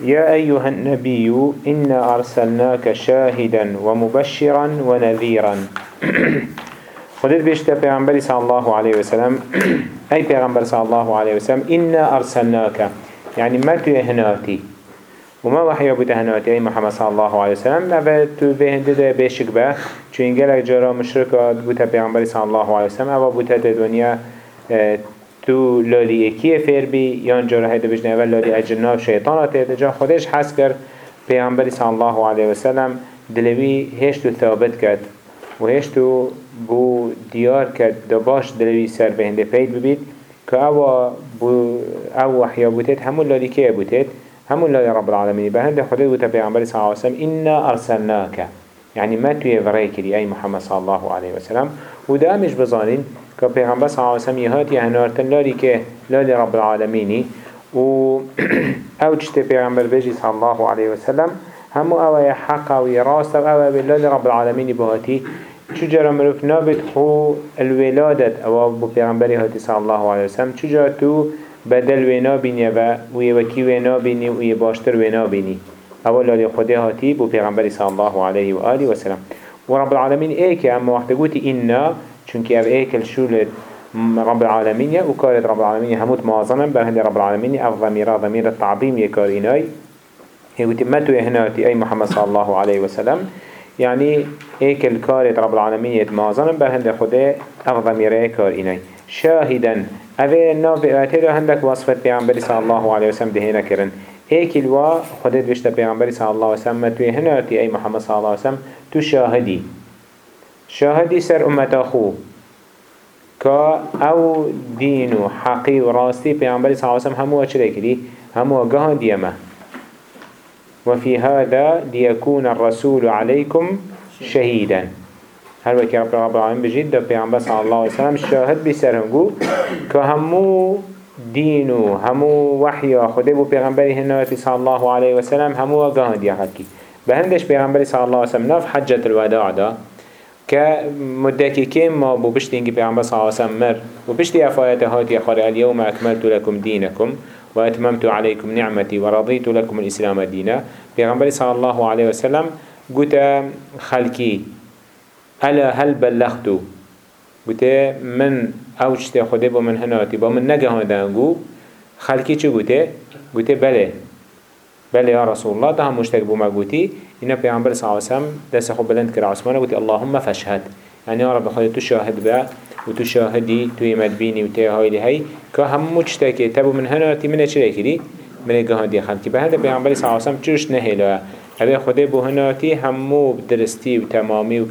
يا أيها النبي إنا أرسلناك شاهدا ومبشرا ونذيرا. خدت بيشتا پیغمبر صلى الله عليه وسلم أي پیغمبر صلى الله عليه وسلم إنا أرسلناك يعني ما تهناتي وما وحي أبو تهناتي أي محمد صلى الله عليه وسلم ما تو بهند ده بيشك با چو إنجلك جرا مشركات بوتا پیغمبر صلى الله عليه وسلم أبا بوتا دنيا تو لالی اکیه فیر بی یان جاره هیده بجنه اول لالی اجناب شیطانات هیده جا خودش حس کرد پیغمبری صلی الله علیه وسلم دلوی هشتو ثابت کرد و هشتو بو دیار کرد دا باش دلوی سر بهنده پید ببید که أو بو أو وحیا بوتید همون لالی که بوتید؟ همون لالی رب العالمین بهنده خودت بوتا پیغمبری صلی الله علیه وسلم اینا ارسلناک. يعني ما توي فريكري أي محمد صلى الله عليه وسلم. وده مش بظانين که پیغمبر صلی الله علیه و سلم یهات یهنارتن لالی که لالی رب العالمینی. و أو چت پیغمبر بجی صلی الله علیه و سلم همو أو حق و راست و أو لالی رب العالمینی بهاتی چجرا مروف نابد خو الولادت. أو بو پیغمبری هاتی صلی الله علیه و سلم چجرا تو بدل وینا بینی و وی وکی وینا بینی و وی باشتر وینا بینی اول لالی خودی هاتی بو پیغمبری صلی الله علیه و و و رب العالمین ایک اما وقت گوتی اینا چونك أو ايكل شولت رب العالمين وكارت رب العالمين هموت موازنا برهند رب العالمين أو ضميرا ضمير التعظيم يكاريناي هي تمتو هناتي اي محمد صلى الله عليه وسلم يعني ايكل كارت رب العالمين موازنا برهند خده أو ضميرا يكاريناي شاهدا اوه نافع اتلا هندك وصفت بيعنبري صلى الله عليه وسلم دهينا كرن ايكل وا خدت بشتا بيعنبري صلى الله عليه وسلم متو هناتي أي محمد صلى الله عليه وسلم تشاهدي شاهدی سر امت خو که أو دین و حقی و راستی پیامبری صلی الله علیه و سلم همو چرا کردی همو گهان دیمه وفي هذا ليكون الرسول عليكم شهيدا. هل وكي رب العالمين بجد پیغمبر صلى الله عليه وسلم شاهد بسرهنگو که همو دينو همو وحي خده بو پیغمبری هنواتي صلى الله عليه وسلم همو گهان دي حقی. بهندش پیغمبری صلى الله عليه وسلم نف حجة الوداع دا كمدكي كم ما بو بشتي انجي بيعنبا صلى الله عليه وسلم مر وبشتي افايات هاتي خاري اليوم اكملت لكم دينكم واتممت عليكم نعمتي ورضيت لكم الاسلام دينا بيعنبا صلى الله عليه وسلم قلت خلقي ألا هل بلغتو؟ قلت من اوجت خده بو من هناتي بو من نگه دانگو خلقي چه قلت قلت بله. بله يا رسول الله ده هم مشتاق بو ما قلتي إنا پیامبر صلی الله علیه و سلم دست خو بلند کرد عثمان گفت اللهم فشهد يا رب خود تو شاهد با و تو شاهدی تو یمد بینی و تی هایلی هی. که هم مجتکی تبو من هناتی من چه کردی من گهاندی خلقی به هنده پیامبر صلی الله علیه چرش نهیلا هذا خود بو هناتی همو درستی و تمامی و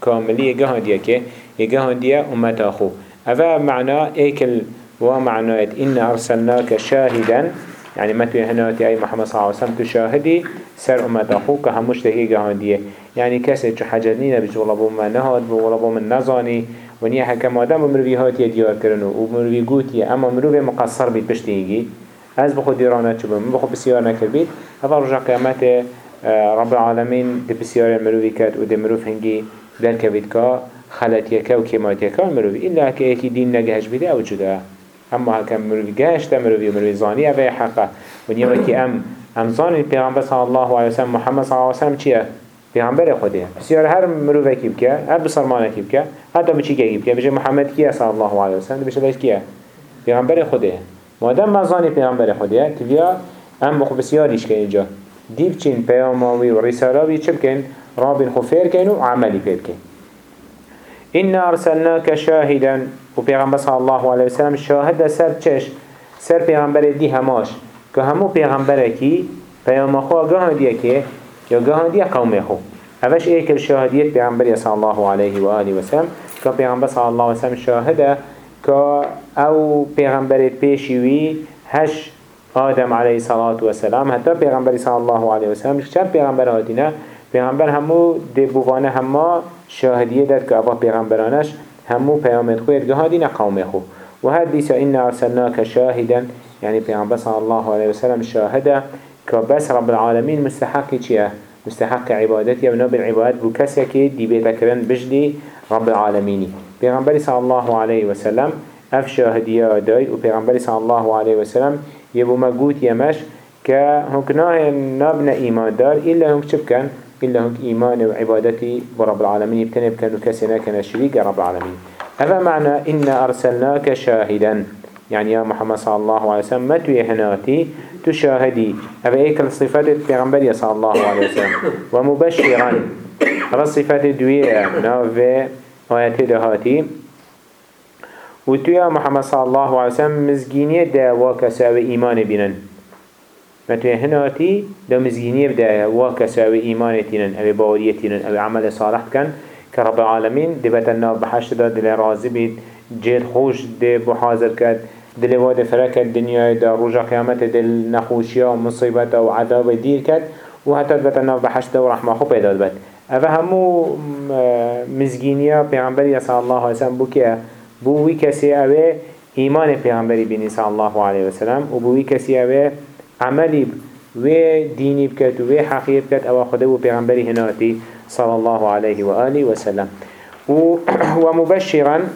کاملی گهاندیه که گهاندیه امت آخو هذا معنى ایکل و معنى إن أرسلناك شاهدا. يعني ما توي هناتي أي محمد صلى الله عليه وسلم تشاهدي سر أمت أخوك هموش تهي جهاندية يعني كسي جو حجرنين بجو لبو من نهاد بو لبو من نزاني. ونيا حكم آدم ومروي هاتي ديار كرنو. ومروي قوتي أما مروي مقصر بيت بشتيجي از بخو ديرانا چبو من بخو بسيار نكر بيت. هذا رجع قيامت رب العالمين بسيار المروي كات ودي مروف كبيت كا خلاتيكا وكيماتيكا المروي إلا كي دين نجهش بيده أو جدا. اما هكذا مروي جاشت مروي مروي زاني أبي حقا ونيا وكي أم أم زاني پیغمبر صلى الله عليه وسلم محمد صلى الله عليه وسلم چيه پیغمبر خوده. بسیار هر مروی کی بکه هر بسرمانه کی بکه حتی بچی کی بکه بشه محمد کیه صلی الله علیه وسلم؟ بشه بهش کیه؟ پیغمبر خوده. مادام مزانی پیغمبر خوده. تبیا ام بخو بسیاریش که اینجا. دیب چین پیاماوی و رسالاوی چه بکن؟ رابین خفیر کن و عملی پید کن. إنا أرسلناك شاهدا. وبيغمبر صلى الله عليه وسلم شاهد سر چش سر پیغمبر دی هماش. که همو پیغمبر کی؟ پیام خو گاه دیه که؟ یا دیه قوم خو. اوش ایک شاهدیت پیغمبر صلی الله علیه و آله و پیغمبر صلی الله علیه و سلم شاهده که أو پیغمبر پیشوی هش آدم علیه صلاة و سلام حتی پیغمبر صلی الله علیه و سلم چند هاتینه پیغمبر همو دبوانه همه شاهدیه داد که اوه پیغمبرانش همو پیامت خوید گهادین قوم خو. و هر دیسا این ارسلناک شاهدا يعني پیغمبر صلى الله عليه وسلم شاهده كبس رب العالمين مستحق چيه مستحق عبادتي ونوب العبادات بو كسي دي بيتكرن بجدي رب العالمين پیغمبر صلى الله عليه وسلم اف شاهدية داي و پیغمبر صلى الله عليه وسلم يبو مقوت يمش ك که هنگ نه نابنا ایمان دار إلا هنگ چه بکن؟ إلا هنگ ایمان و عبادتی برب العالمين. و کسی نکن شریک رب العالمين. هذا معنى إنا أرسلناك شاهدا. يعني يا محمد صلى الله عليه وسلم ما تيهناتي تشاهدي. هذا إيك الصفات البيغمبر صلى الله عليه وسلم. ومبشرا. هذا الصفات دوية نوفي آيات دهاتي. وتو يا محمد صلى الله عليه وسلم مزجينية دا وكساوي إيمان بينن ما تيهناتي دا مزجينية دا وكساوي إيمان تينن أو باورية تينن أو عمل صالح كان كرب العالمين دبت الناب بحشت دا دل رازي بيت جيل خوش دي بحاضر كد دل واد فرك الدنيا دا رجا قيامت دل نخوشيا ومصيبت وعذاب دير كد وحتى دبت الناب بحشت دا ورحمة خو پیدا دبت اوه همو مزگینیا پیغمبری صلی الله علیه وسلم بو که بو وی کسی اوه ایمان پیغمبری بینی صلی الله علیه وسلم و بو وی کسی اوه عملی و دینی بکت و حقیق بکت اوه خدا و پیغمبری هناتی صلى الله عليه وآله وسلم. ومبشرا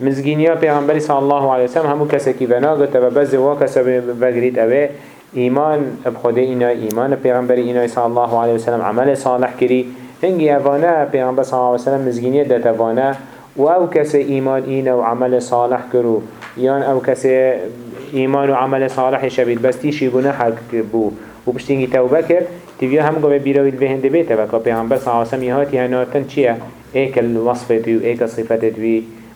مزگینیا پیغمبری صلی الله علیه وسلم همو کسی که بنا گفت و بعضی وا کسی بگرید اوه ایمان بخوده اینا ایمان پیغمبری اینا صلی الله علیه وسلم عمل صالح کری. هنگی اوانه پیغمبر صلی الله علیه وسلم مزگینیه دت اوانه و أو کسی ایمان اینا و عمل صالح کرو. یان أو کسی ایمان و عمل صالح شبید بس تیشی گناه بو و بشتینگی توبه کرد. تیویا هم گوه بیروید به هنده بیته و که پیغمبر صلی اللہ علیہ وسلم یهاتی هنواتن چیه؟ ایک الوصفت و ایک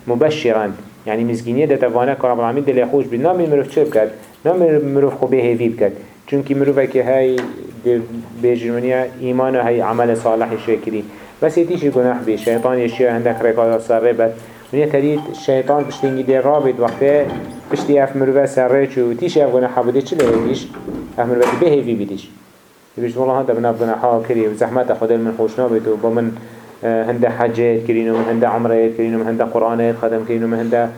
مبشرا يعني مزگینیه ده توانه که رب العالمین خوش بید نام مروف چه بکد؟ نام مروف خوبه هیوی بکد چونکی مروفه که های بجرمانیه ایمان و های عمل صالح شکری بس یتیشی گناه بی شیطان یشیه هندک رکادا ونیا ترید شیطان پشتینگی دی رابط وقتی پشتی اف مروفه سره چو تیشی اف گناه بوده چه لیدیش؟ اف مروفه به هیوی بیدیش يبيش والله هذا بنا بنا حا كري وزحمة خدا من خوشنا بيتو بمن هنده حجات كرينو من هنده عمرات كرينو من هنده قرآنات خدم كرينو من هنده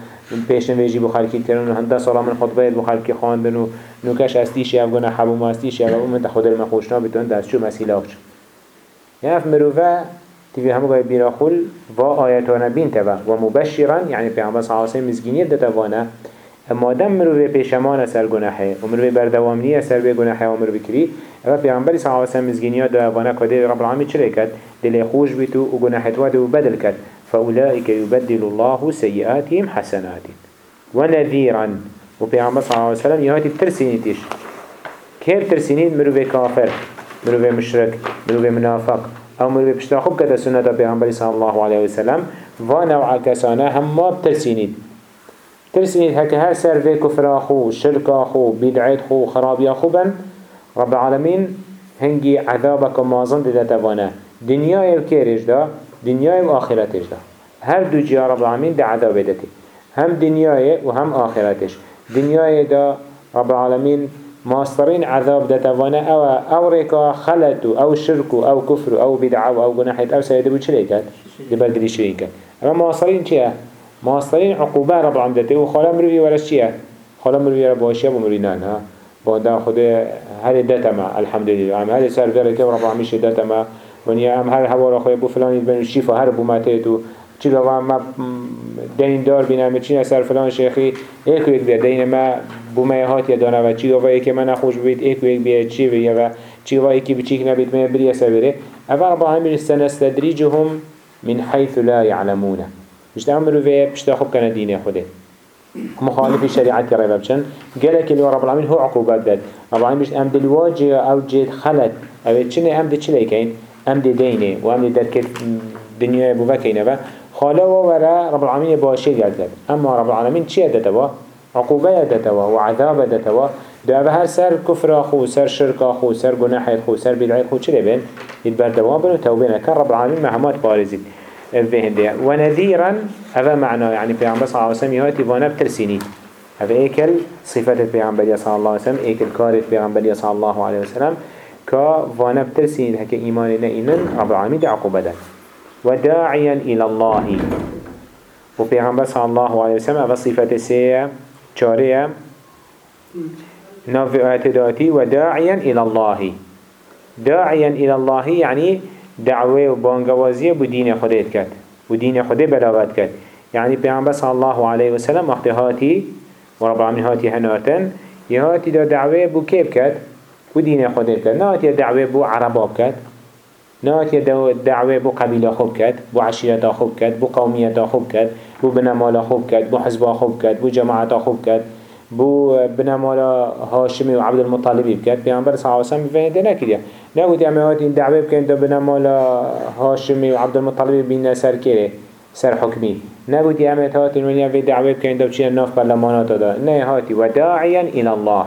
پیشن ویجی بخالکی کردن و هنده سالا من خطبه بخالکی خواندن و نوکش استیشی افغانه حبو ما استیشی افغانه من خود من خوشنا بیتون دست شو مسیله آخش یعنی اف مروفه تیوی همو گای بیرا خل و آیتانه بین تبا و مبشرا یعنی پیغمبر صلی اللہ علیہ وسلم مزگینیت دتوانه اما دم مروی پیشمان سر گناحه و مروی بردوامنی سر به گناحه و مروی کری. اما پیغمبری صلی اللہ علیہ وسلم مزگینیا دا وأنا کده رب العالمین چلی کد دل خوش بیتو و گناحت واده و بدل کد فأولئك يبدل الله سيئاتهم حسنات ونذيرا وبيعمل صلى الله عليه وسلم يهاتي ترسينيتش كيف ترسينين مروي كافر مروي مشرك مروي منافق. أو مروي بشتاخب كده سنة بيعمل صلى الله عليه وسلم ونوع كسانا هم ما بترسينيت ترسينيت هكا هر سر في كفر أخو شرك أخو بدعات أخو خرابي أخو بن رب العالمين هنگي عذابك مازن ده توانا دنيا الكيرج ده دنيا و آخرتش ده هر دو جيا رب العالمين ده عذاب دته هم دنيا و هم آخرتش. دنيا ده رب العالمين ماسترين عذاب ده توانا أو أو ريكا خلطو أو شركو أو كفر أو بدعو أو جناحيت أو سيده بو چليكت دي بلقدي شريكت اما ماسترين چيه؟ ماسترين عقوبة رب العالمين دته و خالا مروي ورش چيه؟ خالا مروي رب باشيه و مروي نان ها؟ بعد خود هر دتما الحمد لله ام هر سر که رب العالمین دتما. ونیا ام هر هوا را خو بو فلانی بن شیفا هر بو ماته تو. چی لو ما دین دار بینم چی سر فلان یک بیا. دین ما بو ما هات یا دانه و چی و که من خوش بید یک یک بیا چی و چی و کی بچیک نبید ما بری سبره اول رب العالمین سنستدرجهم من حيث لا يعلمون مش تعملوا في مش تاخذ كان دين خوده. مخالف الشريعة ربا بشن قالك اللي رب العالمين هو عقوبات داد. رب العالمين بيش ام دلواجه أو جيد خلت أو چنه؟ ام دي چلي كين ام دي دينه و ام دي دركت دنيا بو بكينه با خالا و ورا رب العالمين باشي قال اما رب العالمين چي دتوا عقوبة دتوا وعذاب دتوا. دو أو هر سر كفر اخو سر شرك اخو سر گناح اخو سر بدعي اخو چلي بين يتبردوا بنو توبين كان رب العالمين مهمات بارزين الفهندية ونذيرا هذا معنى يعني في عمر صلى الله عليه وسلم يهاتي وأنا بترسيني هذا ايكل صفة البيغمبرية صلى الله عليه وسلم ايكل كار البيغمبرية صلى الله عليه وسلم كا وأنا بترسيني هكا ايماننا إنن رب العالمين دي عقوبة دان وداعيا إلى الله. وبيغمبر صلى الله عليه وسلم هذا صفة شارية نافع اعتداتي وداعيا إلى الله. داعيا إلى الله يعني دعوة و بانگوازی بو دین خودت کرد. و دین خود بلاغت کرد. يعني پیامبر صلی الله علیه و سلم وقتی هاتی و رب العالمین هاتی هناتن يهاتي دا دعوه بو كيب كد بو دين خده كد نهاتي دعوه بو عرباب كد نهاتي دعوه بو قبيله خوب كد بو عشيرتا خوب كد بو قوميتا خوب كد بو بنمالا خوب كد بو حزبا خوب كد بو جماعتا خوب كد بو بنمالا هاشمي وعبد المطالبي بكد بيعنبر صلى الله عليه وسلم بفهده نكريا نقول يا مهاتي دعوه بكن دا بنمالا هاشمي وعبد المطالبي بين سر كيري سر حكمي نقول يا مهاتي هاتي ونيا في دعوه بكن دا بچين ناف برلمانات دا نه الله.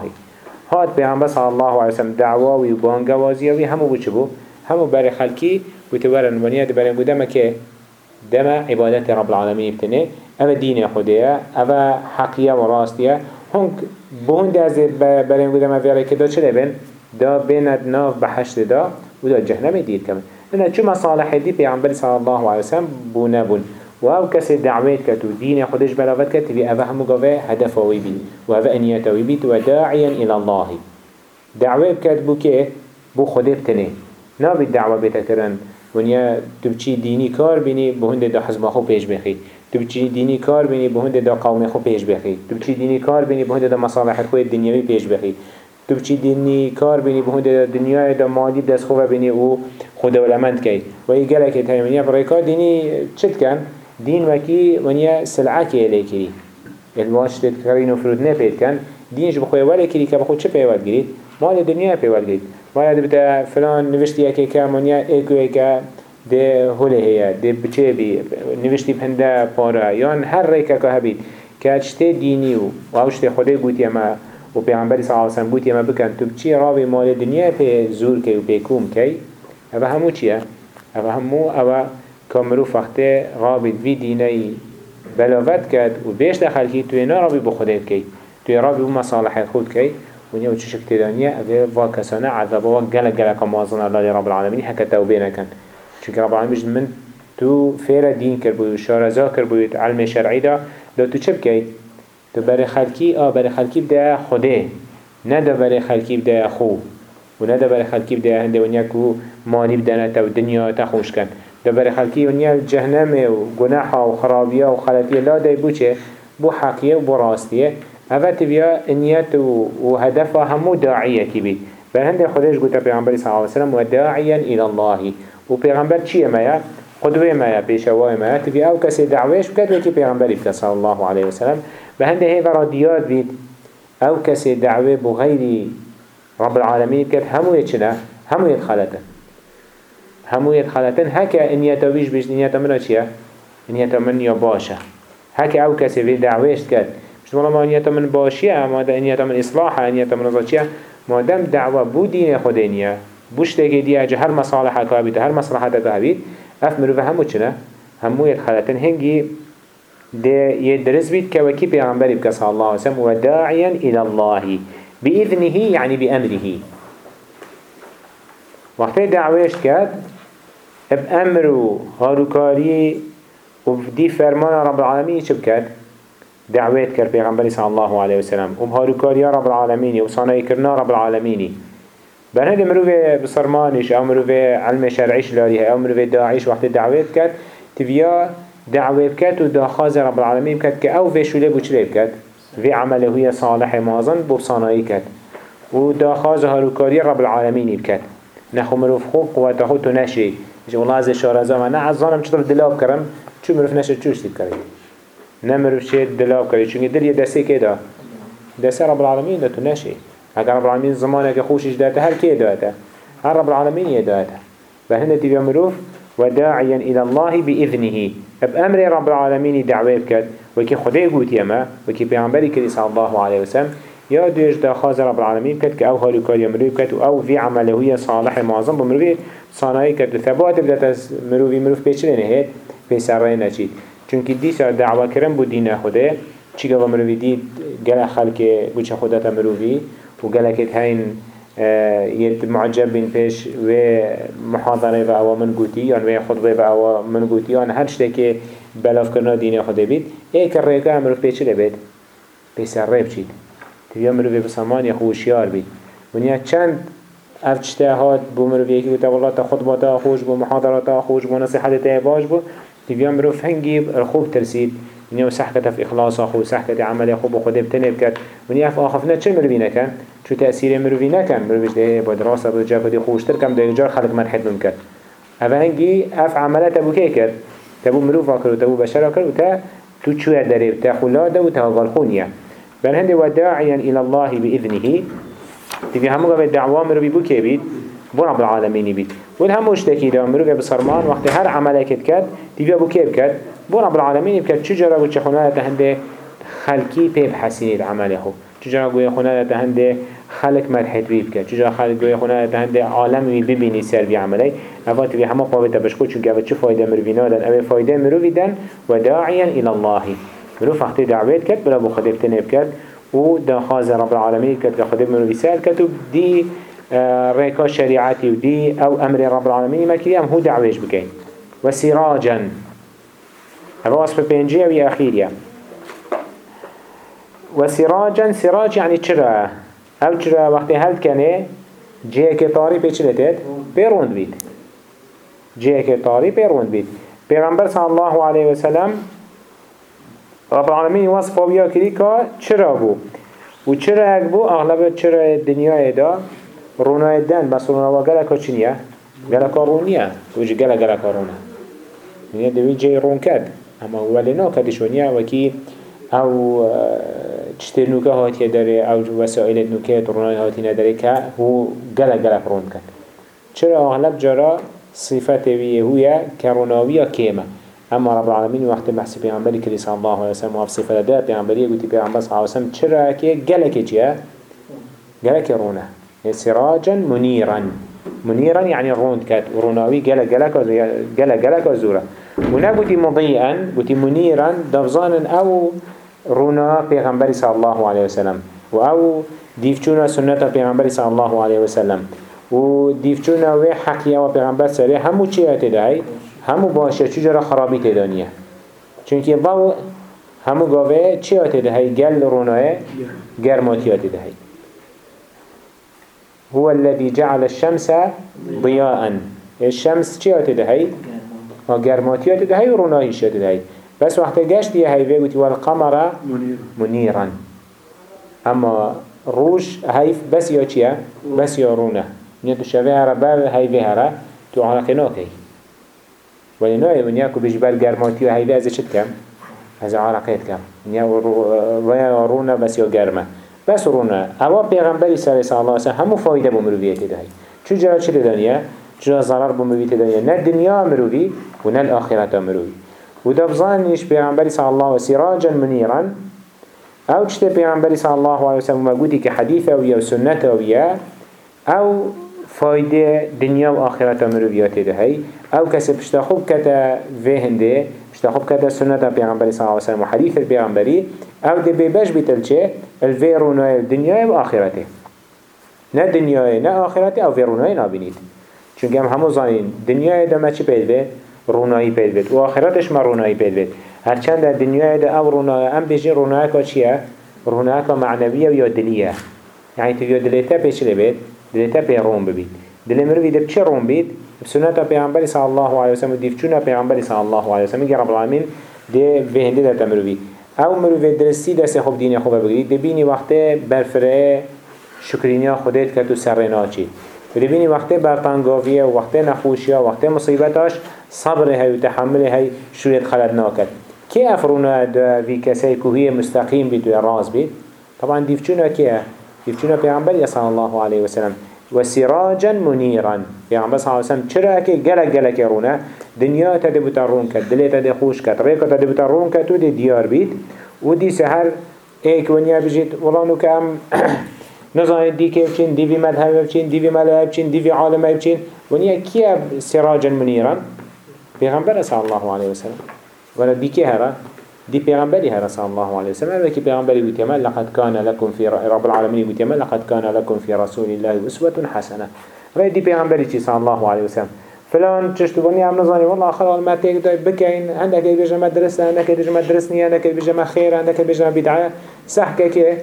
هات بيعنبر صلى الله عليه وسلم دعوه ويبانقوازيه وهمو بچبو همو بري خلقي وتبرن ونيا دبرن بودما كه دم عبادت رب العالمين بتنه اما دين خديه اما حقية وراستيه هنك بون از برين بودما فيري كده چه لبن دا بيند ناف بحشت دا ودا جهنم دير كمان لأن چو مصالح دي پیغمبر صلى الله عليه وسلم بونه بون و أو کسی دعوت کت و دین خودش بلاوت کت تبی اوه همو گاوه هدف وی بید و اوه انیت وی بید و داعیا إلى الله دعوت کت بو که بو خوده بتنه نابی دعوه بیتا ونیا تو دینی کار بینی به هنده دا حزب خو پیش بخی. تو دینی کار بینی به هنده دا قوم خو پیش بخی. تو دینی کار بینی به هنده دا مصالح خو دنیوی پیش بخی. تو دینی کار بینی به هنده دا دنیای دا مالی دست خوب بینی او خود ولمند کی. و ای گله که تایمنیا برای دینی چت کن؟ دین وکی ونیا سلعه که لیکری الواش تکرین و فرود نپید کن. دینش بخوی ولی کری که بخود چه پیواد گرید مال دنیا پیواد گرید مال بتا فلان نوشتی یکی که منیا ایکو ایکا ده هله هیا ده بچه بی نوشتی پنده پاره. یان هر ریکا که هبید که چته دینی و اوشت خوده گوتی اما و پیغمبری صلی اللہ علیہ گوتی اما بکن تو بچی راوی مال دنیا پی زور که و پی کوم کی؟ اوه همو چیه؟ اوه همو اوه کامرو فخته رابط وی دینی بلاوت کرد و بیش دخل کی توی نرابی بخوده کی؟ توی رابی و مصالح خود کی؟ ونیا و چشک تدانیه اوه و کسانه عذابه و گل گل کمازن الله رب العالمین حکا توبه نکن چونکه رب العالمین من تو فیر دین کر بود شارزا بود علم شرعی دا. دا تو چه بکی؟ تو برای خلکی آه برای خلکی بده خوده نه دا برای خلکی بده خو. و نه دا برای خلکی بده هنده ونیا که مالی بدنه تا و دنیا تا خوش کن. دا برای خلکی ونیا جهنم و گناح و لا دای بو؟ بو حقیه و اوه تبیا انیت و هدف همو بید بل هنده خودش گوتا پیغمبر صلی اللہ علیہ وسلم و داعیا إلى الله و پیغمبر چیه مایا؟ قدوه مایا پیشوای مایا تبیا أو کسی دعویش بکد وکی پیغمبری بکد صلی الله علیه وسلم. به هنده هی برا دیاد بید. أو کسی دعوه بغیری رب العالمین بکد. همو چنه؟ همو يدخلتن همو يدخلتن هكا انيتا ويش بيش انيتا منا چيه؟ انيتا من يا باشا هكا أو كسي في دعويش كد مش ما انيتا من باشيه ما انيتا من اصلاحه انيتا من ازاچيه ما دام دعوه بو دين خدينيه بوش تاكي دي اجه هر مصالحة كابيت هر مصلحة كابيت اف مروفه همو چنه؟ همو يدخلتن هنگي ده يدرس بيت كوكي پیغمبر بك صلى الله عليه وسلم وداعيا إلى الله بإذنه يعني بأمره وقت دعويش كد بأمر هاروكاري وفدي فرمان رب العالمين چه بكد؟ دعوات كر پیغمبر صلى الله عليه وسلم. وبهاروكاري رب العالمين وصانعي كرنا رب العالمين بر هنده مروفه بصرمانش أو مروفه علم شرعيش لاريها أو مروفه داعيش وقت دعوات كد تبيا دعوه بكت و داخاز رب العالمين بكت که أو في شوله بو چلي بكت في عمله هي صالح مازن صانعي كت و داخاز هاروكاري رب العالمين بكت نخو مروف خو قوته تو إيش والله از شارزا من عزانم چطور دلاب کرم چو مروف نشد چوش تید کرد نه مروف شد دلاب کرد چونکه دل یه دسته که دا. دسته رب العالمين دا تو نشي اگر رب العالمين زمانه که خوشش داته هر که داته هر رب العالمين يداته فهنا تبقى مروف وداعيا إلى الله بإذنه. بأمر رب العالمين دعوه بكت وكي خده قوت يما وكي بيعنبري كري صلى الله عليه وسلم يا دوش دا خاز رب العالمين بكت كأو هارو كار يمرو بكت أو في عمله صالح معظم بمروفي صانعي كت وثبات بدأت از مروفي مروف بيشلين هيد بيسر رأي نجيد چونك ديسا دعوة كرم بو دين خده چيكا ومروفي دي گل خلق بوچ خودتا مروفي وگلكت هين يد معجب بين پیش و محاضره و أو من گوتی یا و خطبه و أو من گوتی یا هر شته که بلاف کرنا دین خود بید ایک ریکا امرو پیچه لبید پیسر ریب چید. تبیا مرو به بسامان یا خوشیار بید. ونیا چند افچته هات بو مرو یکی گوتا والله تا خطبه تا خوش بو محاضره تا خوش بو نصیحت تا باش بو تبیا مرو فنگی خوب ترسید. ونیا سحكت في إخلاص أخو سحكت عمل أخو بخده بتنب كد ونیا في آخفنا چه مروی نکن؟ چو تأثیر مروی نکن مرویش ده با دراسة با جا کدی خوشتر کم ده جار خلق بم كد اوه هنگی اف عملات ابو که کرد؟ تبو مروفا کرد و تبو بشرا کرد و تا تو چوه داره تا خلاده و تا غالخونیه بل هنده وداعيا إلى الله بإذنه. تبي همو قبل دعوة مروي بو كبيد بو رب العالمين بيد والهم اشتكي دا مروي بصرمان وقت هر عمله كد كد تبي ابو كيب كد بو رب العالمين بكد چجرا و چخونه تهنده خلقي بيب حسين عمله چجرا گوی خونه تهنده خلق مرحت بيب كد چجرا خلق گوی خونه تهنده عالم ببینی سر بي عمله. اوه تبي همو قوة بشكو چونك اوه چه فايدة مروي نادن؟ اوه فايدة مروي دن وداعيا إلى الله. مروف وقتی دعوت کرد بلا بو خدب تنب کرد و دا خاز رب العالمين کرد لخدب مروف سال کرد و دی ريكا شريعتي ودي أو أمر رب العالمين ما كريم هو دعويش بكين. وسراجا. هذا وصف بينجي أو اخيريا وسراجا سراج يعني چرا؟ أو چرا؟ وقت هل كنه جيه که طاري پیچلتت پیروند بید. جيه که طاري پیروند بید. پیغمبر صلى الله عليه وسلم رب العالمين وصف کری که چرا بو؟ و چرا اک بو؟ اغلب چرا دنیا دا؟ رونای دن بس رونا و گلکا چنیه؟ گلکا رونیه و جی گلک گلکا رونه. یعنی دوی جی رون کد اما ولی نا کدش ونیه وکی أو چتر نوکه هاتیه داره أو وسائل نوکه رونای هاتی نداره که هو گلک گلک رون کد چرا؟ اغلب جرا صفت ویه هویه که روناویه کیمه اما رب العالمين وقت بحث پیغمبری کلی صلی الله علیه وسلم و صفت ده پیغمبری گوتی پیغمبر صلی الله علیه وسلم چرا که گلک چیه گلک رونه سراجا منيرا منيرا يعني رون كات روناوي جلا جلا جلا جلا زورا ونا قلتي مضيئا قلتي منيرا دفزانا أو رونا پیغمبر صلى الله عليه وسلم أو ديفچونا سنة پیغمبر صلى الله عليه وسلم و ديفچونا و حقيا و پیغمبر سري همو چيه تدعي همو باشه چجورا خرابی تدانیه چونکه باو همو گاوه آتی دهی گل روناه گرماتی دهی هو الذي جعل الشمس ضياء الشمس چی آتی دهی؟ گرماتی آتی دهی و آتی دهی بس وقت گشت یه هیوه گوتی والقمر منیرا اما روش هیف بس یا چیه؟ بس یا رونه. نیتو شوه هره بر هیوه هره تو علاقه ناکی ولی نه ونیا کو بیش بر گرماتی و هیده از چت کم؟ از عرقیت کم. ونیا و رونا بس یا گرمه. بس رونا اوا پیغمبری سر صلی الله علیه همو فایده بو مرویت دهی چو جرا چه دنیا چرا ضرر بو مرویت دنیا. نه دنیا مروی و نه الاخرت مروی. و دفظانش پیغمبری صلی الله علیه سراجا منیرا أو چته پیغمبری صلی الله علیه وسلم مگودی که حدیث و یا سنت و یا أو فایده دنیا و آخرت مرویات دهی. أو کسی پشتا خوب کتا وهنده پشتا خوب کتا سنت پیغمبری صلی اللہ علیہ وسلم و حدیث پیغمبری أو ده بیبش بیتل چه؟ الویرونای دنیا و آخرته نه دنیای نه آخرته أو ویرونای نابینید. چونکه هم همو زانین. دنیای ده ما چی پیل بید؟ رونایی پیل بید. و آخرتش ما رونایی پیل بید. هرچند در دنیای ده أو رونای ام بیجی رونایی که چیه؟ رونایی که معنویه و یا دلیه. یعنی تو یا دلیته پیش بید؟ دلیته پی رون ببید. دل مروی ده چه رون بید؟ بسنة پیغمبر صلی الله علیه وسلم دیفچونا پیغمبر صلی الله علیه وسلم میگه رب العالمین ده بهنده ده تمروی أو مروی درستی دست خوب دین خوب بگیرید ده بینی وقت برفره شکرینیا خودت که تو سر ناچی ده بینی وقت برطنگاویه و وقت نخوشیه و وقت مصیبتاش صبر هی و تحمل هی شویت خلد ناکد که افرونا وی کسی که هی مستقیم بید و راز بید طبعا دیفچونا که دیفچونا پیغمبر صلی الله علیه وسلم وسراجا منيرا يعني بس عليه وسلم چرا اكي گلك گلك رونه دنيا تده بترون كد دلي تده خوش كد ريكا تده بترون كد ودي ديار بيت ودي سهر ايك ونيا بجيت ولانو كام كيف چين دي في مذهب بچين دي في مذهب بچين دي في عالم بچين ونيا كيا سراجا منيرا پیغمبر صلى الله عليه وسلم ولا كي هرا؟ دي پیغمبری هر صلی الله علیه وسلم وکی پیغمبری بود یمن لقد كان لكم في رب العالمين یمن لقد كان لكم في رسول الله اسوة حسنة. و دي پیغمبری چی صلی الله علیه وسلم فلان چشتو بنی هم نزانی والله آخر ما تیک دای بکین عندك بیجا مدرسه عندك بیجا مدرسه نی عندك بیجا خیر عندك بیجا بدعه. صح که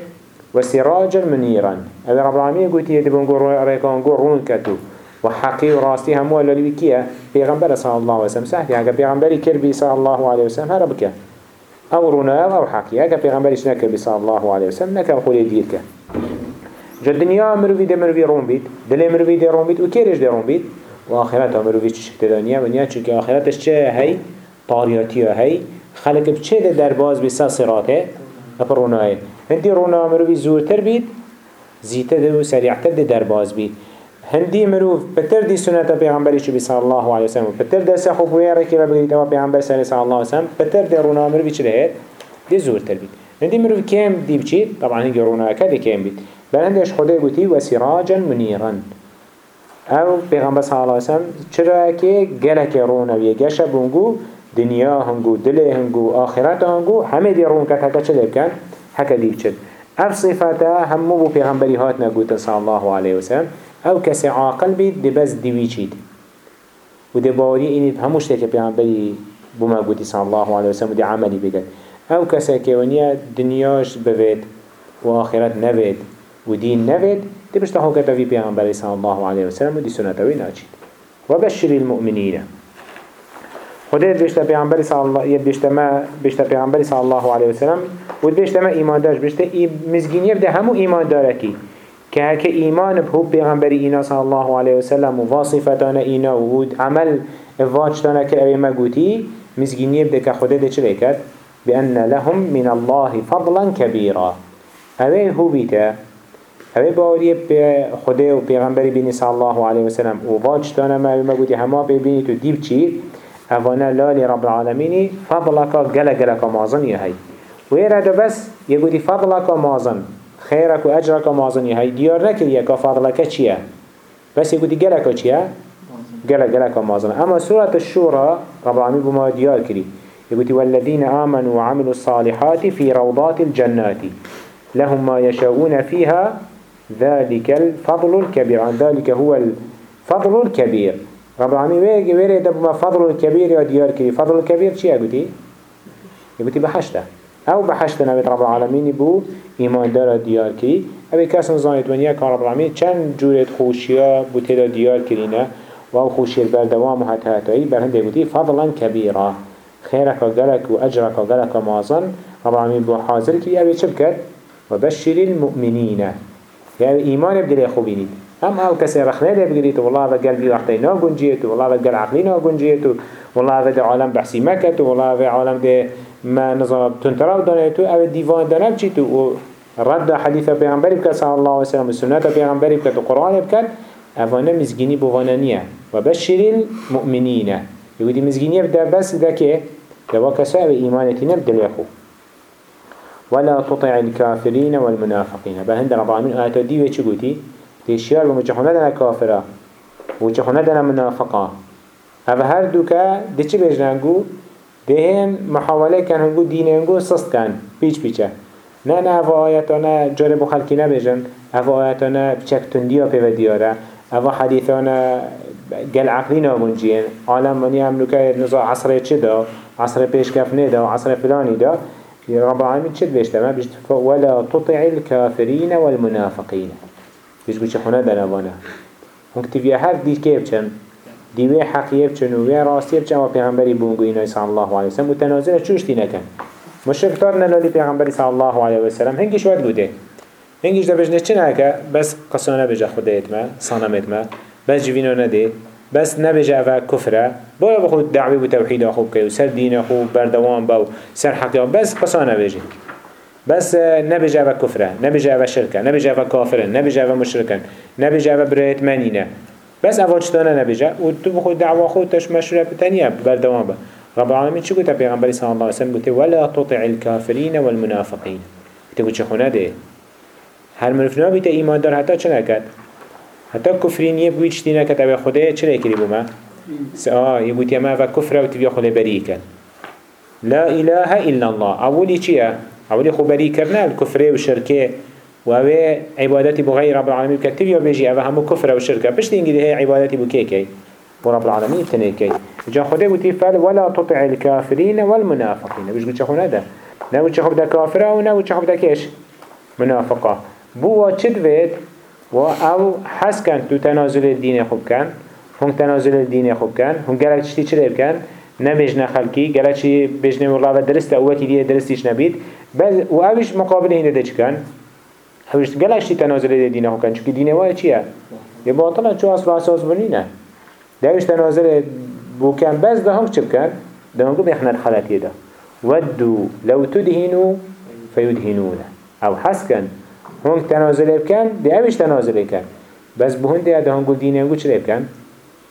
وسراجا منيرا هذا رب العالمين قلت يدبون قرون ريكون قرون كتو. وحقي وراستي هم ولا لبكيه پیغمبر صلى الله عليه وسلم. صح يعني پیغمبري كربي صلى الله عليه وسلم. هربكه أو رونا أو حقي. اگه پیغمبرش نکر بی صلی الله علیه وسلم؟ نکر خولی دیر که جا دنیا مروی ده مروی روم بید دل مروی ده روم بید و کیرش ده روم بید و آخرت ها مروی چه شکل دانیه ونیا چونکه آخرتش چه هی طاریاتی ها هی خلق بچه ده در باز بی سا صراطه اپر روناه هندی رونا مروی زورتر بید زیته ده و سریعتر ده در باز بید. هندی مروف بتر دی سنت پیغمبری چو بی صلی الله علیه وسلم بتر دست خوب ویره که بگید اما پیغمبر صلی الله علیه وسلم بتر دی رونا مروفی چه دهید دی زورتر بید. هندی مروف کم دی بچید طبعا هنگی رونا که دی کم بید. بل هندش خدا گوتی و سراجا منیرا أو پیغمبر صلی الله علیه وسلم چرا که گلک رونا وی گشه بونگو دنیا هنگو دل هنگو آخرت هنگو همه دی رون کت هکا چه دی چد اف صفتا همو بو پیغمبری هات نگوتا صلی الله علیه وسلم. أو کسی عاقل بید دی بس دیوی چید. و دی باوری اینید هموش تک پیغمبری الله علیه وسلم و دی عملی أو کسی که ونیا دنیاش بوید و آخرت نوید و دین نوید دی بشتا حکتا الله علیه وسلم و دی سنتوی ناچید. و بشر المؤمنین. خدای بيشتا پیغمبری صلی الله یه بيشتا ما بيشتا پیغمبری صلی الله علیه وسلم و بيشتا ما ایمان داشت بيشتا مزگینی بده همو ایمان داره کی که هک ایمان به پیغمبری اینا صلی الله علیه وسلم و واصفتان اینا و عمل واجتان که اوی مگوتی مزگینی بده که خدا ده چه بکرد؟ بأن لهم من الله فضلا كبيرا اوه هو بيتا اوه باوری خدا و پیغمبری بینی صلی الله علیه وسلم و واجتان ما اوی مگوتی همه ببینی تو دیب چی؟ اوانا لالی رب العالمینی فضلك گل گلک مازن یهی و ایره بس یگوتی فضلك مازن خيرك وأجرك مازني هاي ديار نكريا كفضلك چيه بس يقول جلك چيه جلك جلك مازن. أما سورة الشورى رب العالمين بما ديار كري يقول والذين آمنوا وعملوا الصالحات في روضات الجنات. لهم ما يشاءون فيها ذلك الفضل الكبير عن ذلك هو الفضل الكبير رب العالمين ويجي ويري بما فضل الكبير يا ديار كري فضل الكبير چيه يقول يقول بحشته أو بحشت نبيت رب العالمين بو ایمان دار دیار کری. اوی کس نزانید ونیا که رب العالمین چند جورت خوشیا بو تیدا دیار کرینه و أو خوشی بردوام و حتی حتایی بر هنده بودی فضلا کبیرا. خیرک گلک و اجرک گلک مازن رب العالمین بو حاضر کری. اوی چه بکرد؟ و بشر المؤمنین. یعنی ایمان بدل خوبینید هم آو کسی رخنه ده بگیرید والله هذا قلبي وقتی نا گنجیت والله هذا قلب عقلی نا گنجیت والله هذا عالم بحثی مکت والله هذا عالم ده ما نظام تنتراو دانه تو آو دیوان دانه بچی تو و رد حدیث پیغمبری بکد صلی الله علیه وسلم و سنت پیغمبری بکد و قرآن بکد اوانه مزگینی بوانانیه و بشر المؤمنین. یودی مزگینی بده بس ده دوا کسا آو ایمانتی نبدل خو. ولا تطع الكافرين والمنافقين بهند رب العالمين آيات دي وچه قوتي تشيار ومجحونا دنا كافرة ومجحونا دنا منافقة. هذا هر دوكا دي چه بجنگو دهن محاوله کن هنگو دین هنگو سست کن پیچ پیچه. نه نه أو آیتانا جارب خلکی نبیجن أو آیتانا بچک تندیا پیو دیاره أو حدیثانا گل عقلی نامونجین عالم منی هم نزا عصر چه دا؟ عصر پیشکفنه دا عصر فلانی دا؟ رب العالمین چه بيشتا ما ولا تطع الكافرين والمنافقين بيشت چه خونه دنوانا هنگ تبیا هر دی که بچن؟ دیوه حقیه بچن و راستی بچن و پیغمبری بونگو اینای صلی الله علیه وسلم. متنازل چوش دی نکن مشرک تار نلالی پیغمبری صلی الله علیه وسلم. هنگیش ود بوده هنگیش دا بجنه چه نکه بس قصانه بجه خدایت ما صنمت ما بس جوینو نده بس نبجه اوه کفره باید بخود دعوی و توحید خوب که و سر دین خوب بردوان با و سر حقیقه بس قصانه بجه بس نبجه اوه کفره نبجه اوه شرکه نبجه اوه کافره نبجه اوه مشرکن نبجه اوه برایت منینه. بس اوجتانه نبیجه و تو بخود دعوا خود تش مشروع بتانیه بردوام با. رب العالمین چی گوته؟ پیغمبری صلی الله علیه وسلم گوته ولا تطع الكافرین والمنافقین. گوته گوته خونه ده. هر مرفنا بیت ایمان دار حتی چه نکد کفرین یه بویچ دی نکد أو خوده چه نکری بوما آه یه گوته ما و تبیا خوده کن لا اله الا الله. اولی چیه؟ اولی خو بری کرنه الكفره و شرکه وهو عبادتي بغير رب العالمين كتير يا بيجي أبا همو كفر وشركة بش تنجي هي عبادتي بكيكي ورب العالمين تنيكي جا خده بوتي فعل ولا تطع الكافرين والمنافقين بيش قلت شخو نده؟ نو تشخو بدا كافرة ونو تشخو بدا كيش منافقة بوا چد ويد و أو حس كان تو تنازل الدين خوب كان هم تنازل الدين خوب كان هم قالك تشتي چلي بكن نبيجنا خلقي قالت شي بيجنا والله درست أوكي دي درستيش نبيت بل وأبيش مقابله هنا ده كان هوش قالت شي تنازل دينه كان شو دينه واي چيه يباطلة شو أصل أساس بنينه داوش تنازل بو كان بس ده هم چه كان ده هم بيخنا الخلات يدا ودوا لو تدهنوا فيدهنون أو حسكن هم تنازل كان ده أبيش تنازل كان بس بهون ده ده هم قول دينه قول چه كان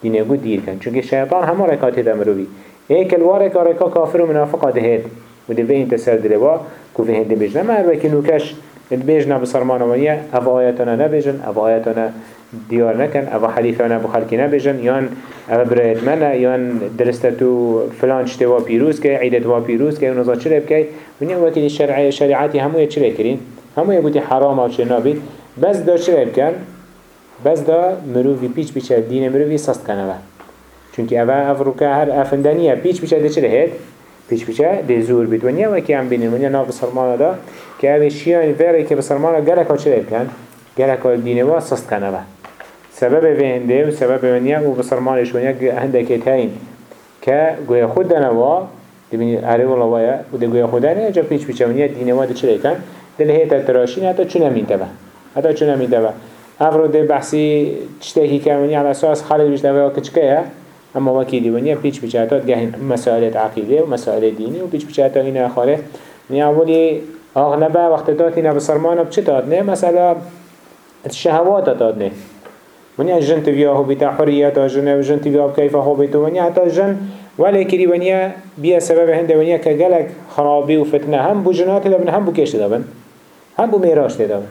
دينه قول دير كان چونك الشيطان هم ركات هدا مروي ايك الوارك ركا كافر ومنافق هاد وده بين تسر دلوا كوفي هند بيجنا ما هر وكي نوكش بيجنا بصرمان ونيا أف آياتنا نبيجن أف آياتنا دیار نکن أو حلیفانه بو خلکی نبیجن یان أو برایت منه یان درسته تو فلان چته و پیروز که عیدت و پیروز که اون چرا بکی ونیا وقتی شرعی شریعتی هموی چرا کرین هموی بودی حرام أو چه نابید بس دا چرا بکن بس دا مروفی پیچ پیچ دین مروفی سست کنه چونکه اوه افروکه هر افندنیه پیچ پیچ ده چرا هید پیش پیچه دی زور بید ونیا و که هم بینیم ونیا ناف بسرمان دا که اوی شیعه که بسرمانه گره که چه بکن گره که دینه و سست کنه با. سبب وینده و سبب ونیا و بسرمانش ونیا هنده که تاین. که گوی خود دنه و دبینی عرب الله ویا و دگوی خود دنه جا پیش و نیا دینه و دا چه بکن دل هیتا تراشین حتی چونه مینده با. حتا چونه مینده افراد بحثی چتکی که اساس اما ونیا پیچ پیچ حتی گهین مسائل عقیده و مسائل دینی و پیچ پیچ حتی این خاله ونیا اولی اغلبه وقت داتی نه بسرمانه بچه دادنه مثلا الشهوات دادنه ونیا جن تبیا هو بیتا حریت جن و جن تبیا کیف هو بیتو. ونیا حتی جن ولی کری ونیا بیا سبب هنده ونیا که گلک خرابی و فتنه. هم بو جنات دابن هم بو کشت دابن. هم بو میراش دابن.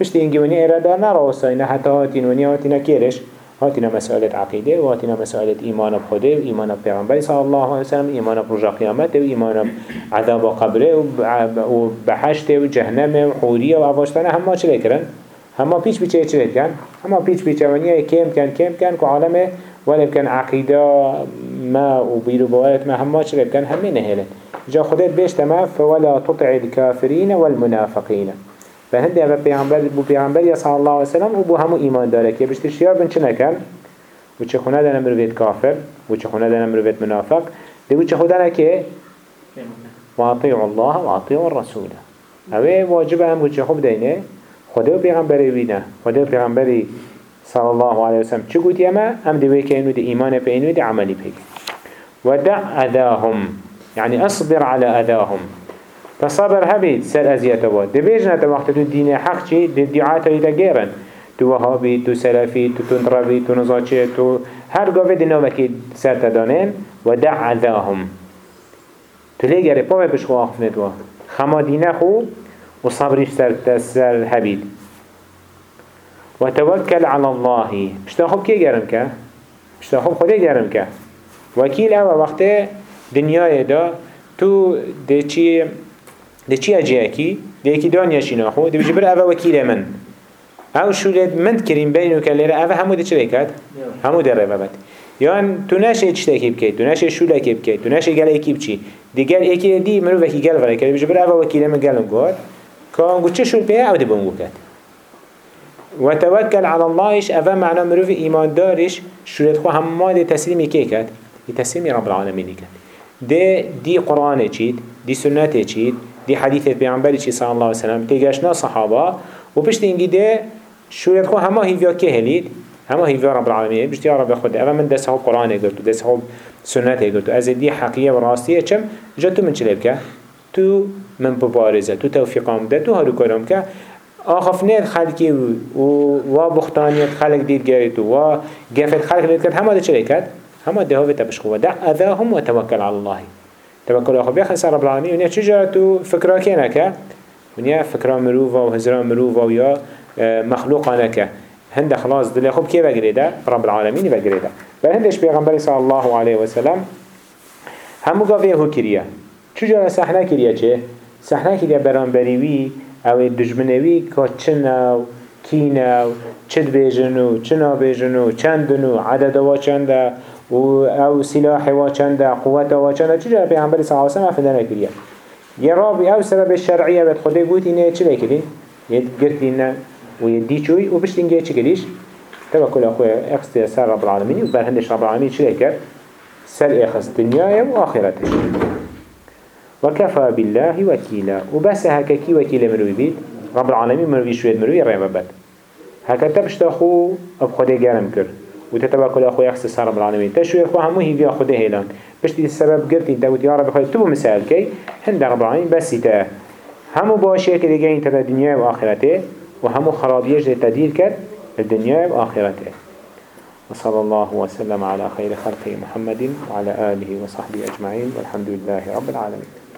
پشت اینگی ونیا اراده نراستاینا حتی هاتین ونیا هاتینا کیرش هاتینا مسائلت عقیده و هاتینا مسائلت ایمان بخوده و ایمان پیغمبر صلی الله علیه وسلم ایمان برجا قیامت و ایمان عذاب قبره و بحشت و جهنم و حوریه و عواشتانه هم ما چه کرن؟ هما پیچ پیچه چه کن هما پیچ پیچه ونیا کم کن کم کن که عالمه ولی کن عقیده ما و بیرو باید ما هما چه کن همه نهلن جا خودت بیشت ما فولا تطع الكافرین والمنافقین. فهندي أبا بيعنبر بو بيعنبر صلى الله عليه وسلم وبو همو إيمان داره كي بشتر شيار بن چه نكن وچه خونه دانا مروفيت كافر وچه خونه دانا مروفيت منافق دي وچه خونه كي واطيعوا الله واطيعوا الرسول. اوه واجب هم وچه خب دينه خدا و پیغمبری وینا خدا و پیغمبری صلی الله علیه وسلم. چه گوتی اما؟ ام دوی که اینو دی ایمان پی اینو دی عملی پی. و دع اذاهم. يعني اصبر على اذاهم. تصبر هبید سر ازیت بود دبیجنه تا وقت تو دین حق چی دی دعات ایدا گیرن تو وهابی تو سلفی تو تندروی تو نزاچه تو هر گاوه دی نوکی سر تدانین و دع اذاهم تو لیگره پا بشخوا آخفنت و خما دینه خو وصبرش سر تسر هبيد وتوكل على الله اشتاخب كي جرم كه اشتاخب خده جرم كه وكيل اوه وقت دنیای دا تو ده چی ده چی اجیاکی ده یکی دانیا شناخو ده بجبر اوه وکیل من. أو شولید مند کریم بینو که لیره اوه همو ده چه بکد؟ همو ده روه بد یان تو نشه اجتاکی بکید تو نشه شولکی بکید تو نشه گل ایکی بچی دیگر ایکی دی منو وکی گل وره کرد بجبر اوه وکیل من گلم گوار كان قلت شو البيع أو دبون قلت وتوكل على الله إيش أفا معنى مروف إيمان دارش شو لتخو هم دي تسليمي كيكت دي تسليمي رب العالمين كت دي دي قرآن چيد دي سنة چيد دي حديث بيعنبالي چي صلى الله عليه وسلم تيجاشنا صحابة وبشت إنجي دي شو لتخو هما هيفيا كهليد هما هيفيا رب العالمين بشت يا رب خد أفا من دسه قرآن قلت دسه سنة قلت أزي دي حقيقة وراستية چم؟ جاتو من چلبكه تو من ببارزه تو توفیقام ده تو هارو کرم که آخفنیت خلقی و و بختانیت خلق دید گرید و گفت خلق دید کرد همه ده چه کرد؟ همه ده هاوی تبش خواه دع اذاهم و توکل الله. توکل آخو بیخ سر رب العالمین ونیا چجا تو فکرها که نکه؟ ونیا فکرها مروفا و هزرها مروفا و نکه. هند خلاص دل خوب كيف بقريده رب العالمين بقريده بل هندش بيغمبر صلى الله عليه وسلم همو قافيه هو كريه چجا سحنه كريه چه؟ سحنه که برانبری وی أو دجمنوی که چنو کینو چد بیجنو چنا بیجنو چندنو عدد وا چنده و أو سلاح وا چنده قوت وا چنده چجا پیغمبر صلی اللہ علیہ وسلم افدانه کریه یه رابی أو سبب الشرعیه بد خوده گوتی نه چه بکرین؟ یه گرتی نه و یه دی چوی و بشتینگه چه کریش؟ توکل اخوی اقصد سر رب العالمین و برهندش رب العالمین چه کرد؟ سر إخص دنيا وآخرته وكفى بالله وكيلا وبس هكا كي وكيل مروي بيت رب العالمين مروي شويد مروي ريبا بد هكا تبشت أخو أب خده جرم كر وتتوكل أخو يخص رب العالمين. تشوي أخو همو هي في خده هيلان بشتي السبب قلت إنت قلت يا رب خده تبو مسائل كي هند رب العالمين بس تا همو باشيه كده جاين تبا دنيا وآخرته وهمو خرابيش تدير كر الدنيا وآخرته وصلى الله وسلم على خير خلقه محمد وعلى آله وصحبه أجمعين والحمد لله رب العالمين.